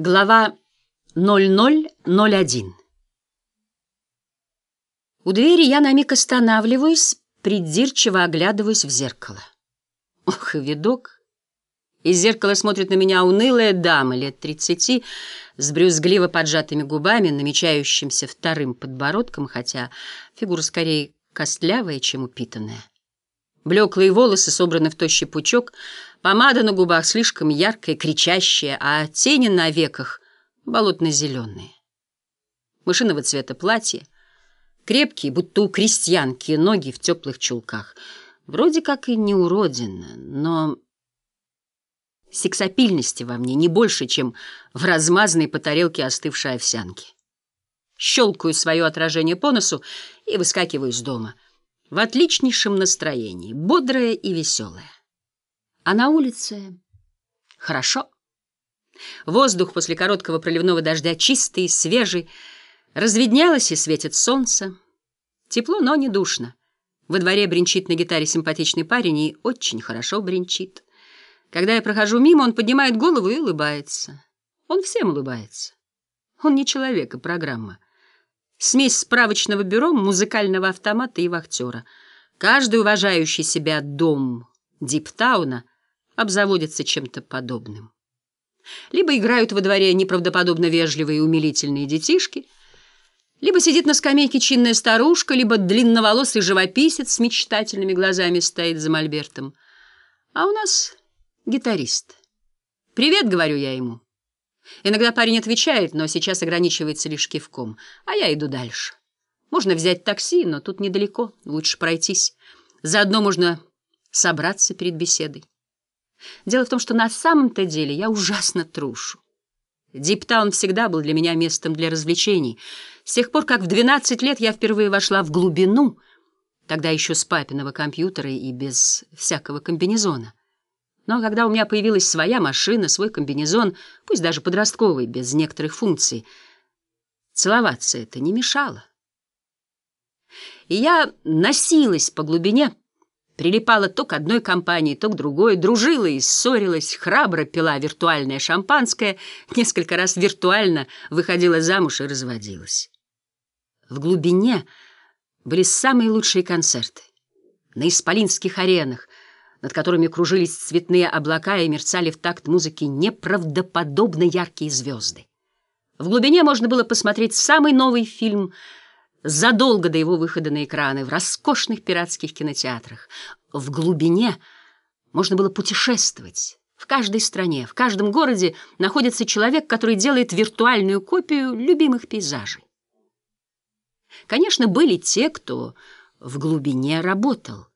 Глава 0001 У двери я на миг останавливаюсь, придирчиво оглядываюсь в зеркало. Ох, и видок! Из зеркала смотрит на меня унылая дама лет тридцати с брюзгливо поджатыми губами, намечающимся вторым подбородком, хотя фигура скорее костлявая, чем упитанная. Блеклые волосы собраны в тощий пучок, помада на губах слишком яркая, кричащая, а тени на веках болотно-зеленые. Мышиного цвета платье, крепкие, будто у крестьянки, ноги в теплых чулках. Вроде как и не уродина, но сексапильности во мне не больше, чем в размазанной по тарелке остывшей овсянки. Щелкаю свое отражение по носу и выскакиваю из дома — в отличнейшем настроении, бодрая и веселая. А на улице хорошо. Воздух после короткого проливного дождя чистый свежий, разведнялось и светит солнце. Тепло, но не душно. Во дворе бренчит на гитаре симпатичный парень и очень хорошо бренчит. Когда я прохожу мимо, он поднимает голову и улыбается. Он всем улыбается. Он не человек, а программа. Смесь справочного бюро, музыкального автомата и вахтера. Каждый уважающий себя дом Диптауна обзаводится чем-то подобным. Либо играют во дворе неправдоподобно вежливые и умилительные детишки, либо сидит на скамейке чинная старушка, либо длинноволосый живописец с мечтательными глазами стоит за мольбертом. А у нас гитарист. «Привет», — говорю я ему. Иногда парень отвечает, но сейчас ограничивается лишь кивком, а я иду дальше. Можно взять такси, но тут недалеко, лучше пройтись. Заодно можно собраться перед беседой. Дело в том, что на самом-то деле я ужасно трушу. Диптаун всегда был для меня местом для развлечений. С тех пор, как в 12 лет я впервые вошла в глубину, тогда еще с папиного компьютера и без всякого комбинезона. Но когда у меня появилась своя машина, свой комбинезон, пусть даже подростковый, без некоторых функций, целоваться это не мешало. И я носилась по глубине, прилипала то к одной компании, то к другой, дружила и ссорилась, храбро пила виртуальное шампанское, несколько раз виртуально выходила замуж и разводилась. В глубине были самые лучшие концерты. На исполинских аренах, над которыми кружились цветные облака и мерцали в такт музыки неправдоподобно яркие звезды. В глубине можно было посмотреть самый новый фильм задолго до его выхода на экраны в роскошных пиратских кинотеатрах. В глубине можно было путешествовать. В каждой стране, в каждом городе находится человек, который делает виртуальную копию любимых пейзажей. Конечно, были те, кто в глубине работал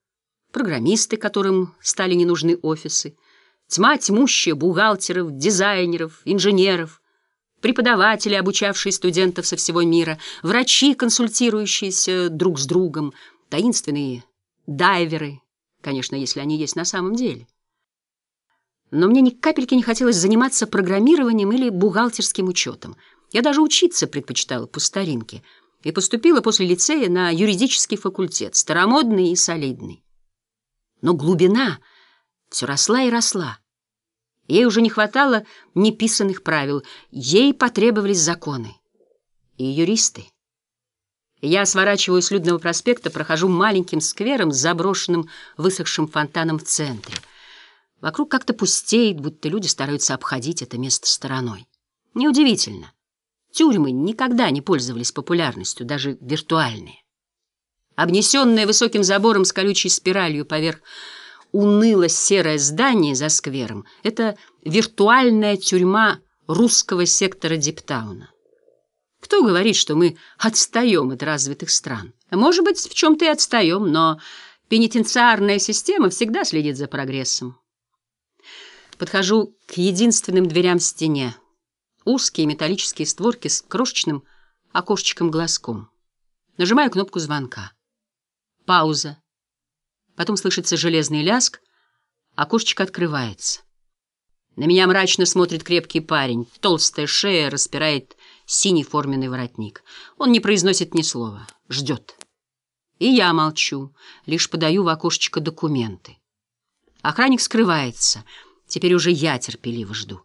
программисты, которым стали не нужны офисы, тьма тьмущая бухгалтеров, дизайнеров, инженеров, преподаватели, обучавшие студентов со всего мира, врачи, консультирующиеся друг с другом, таинственные дайверы, конечно, если они есть на самом деле. Но мне ни капельки не хотелось заниматься программированием или бухгалтерским учетом. Я даже учиться предпочитала по старинке и поступила после лицея на юридический факультет, старомодный и солидный. Но глубина все росла и росла. Ей уже не хватало неписанных правил, ей потребовались законы. И юристы. Я сворачиваю с Людного проспекта, прохожу маленьким сквером с заброшенным высохшим фонтаном в центре. Вокруг как-то пустеет, будто люди стараются обходить это место стороной. Неудивительно. Тюрьмы никогда не пользовались популярностью, даже виртуальные. Обнесенное высоким забором с колючей спиралью поверх уныло-серое здание за сквером — это виртуальная тюрьма русского сектора Диптауна. Кто говорит, что мы отстаем от развитых стран? Может быть, в чем-то и отстаем, но пенитенциарная система всегда следит за прогрессом. Подхожу к единственным дверям в стене. Узкие металлические створки с крошечным окошечком-глазком. Нажимаю кнопку звонка. Пауза. Потом слышится железный ляск, окошечко открывается. На меня мрачно смотрит крепкий парень. Толстая шея распирает синий форменный воротник. Он не произносит ни слова. Ждет. И я молчу, лишь подаю в окошечко документы. Охранник скрывается. Теперь уже я терпеливо жду.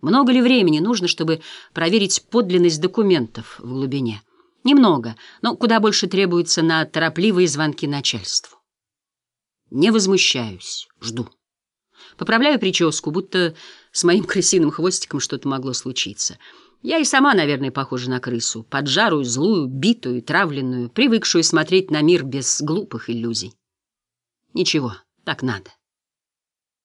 Много ли времени нужно, чтобы проверить подлинность документов в глубине? Немного, но куда больше требуется на торопливые звонки начальству. Не возмущаюсь, жду. Поправляю прическу, будто с моим крысиным хвостиком что-то могло случиться. Я и сама, наверное, похожа на крысу, поджарую, злую, битую, травленную, привыкшую смотреть на мир без глупых иллюзий. Ничего, так надо.